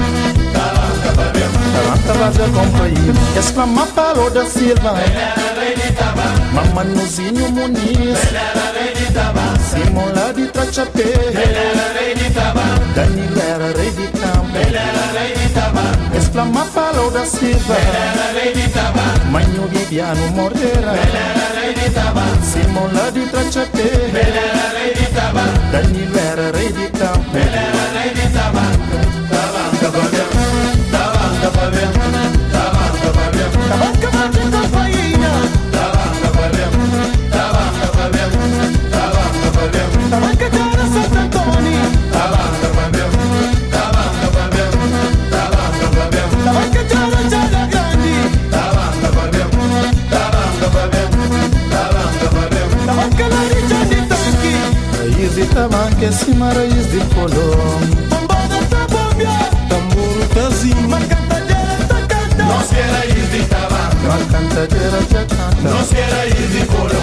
J: Tabanca
M: fabian Tabanca fazer companhia tabanca falou da Silva
J: Ela é rei de tabanca
M: Mamma Nozinho Muniz
J: Ele era rei de
M: Itabá Simolá de Trachapé
J: Ele era rei di Itabá
M: Danilo era rei de Campo
J: Ele era rei de Itabá
M: Exclamar Palau da Silva
J: Ele era rei de Itabá
M: Manho Viviano Moreira
J: Ele era rei de
M: Itabá Simolá de Trachapé
J: Ele era rei di Itabá
M: Danilo era rei de Campo
J: Ele era rei de
M: Itabá Simara is the column.
J: Bombada bombia,
M: tambor tazinho.
J: Marcantadera tá cantando. Nós queira is de tabaco.
M: Marcantadera tá cantando.
J: Nós queira is de
B: column.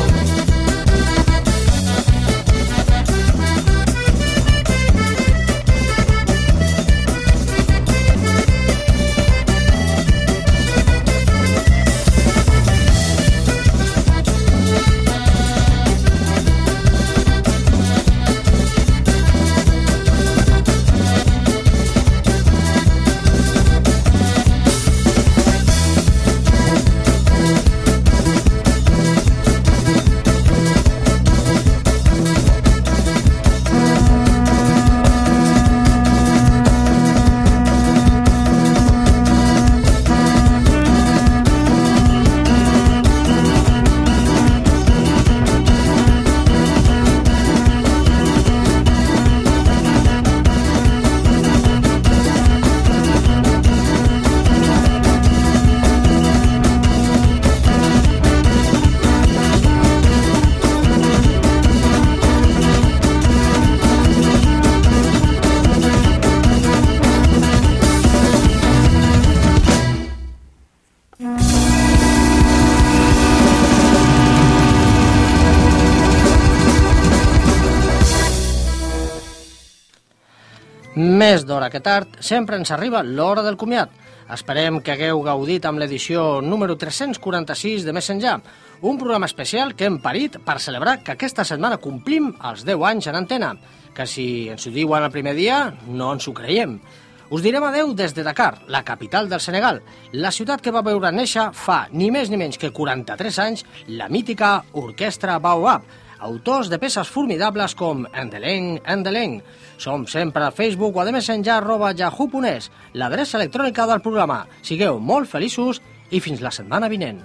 B: Que tard, sempre ens arriba l'hora del comiat. Esperem que hagueu gaudit amb l'edició número 346 de Més Enllà, un programa especial que hem parit per celebrar que aquesta setmana complim els 10 anys en antena, que si ens ho diuen el primer dia, no ens ho creiem. Us direm adeu des de Dakar, la capital del Senegal, la ciutat que va veure néixer fa ni més ni menys que 43 anys la mítica Orquestra Baobab, autors de peces formidables com Endeleng, Endeleng. Som sempre a Facebook o a messenger arroba yahoo.es, l'adreça electrònica del programa. Sigueu molt feliços i fins la setmana vinent.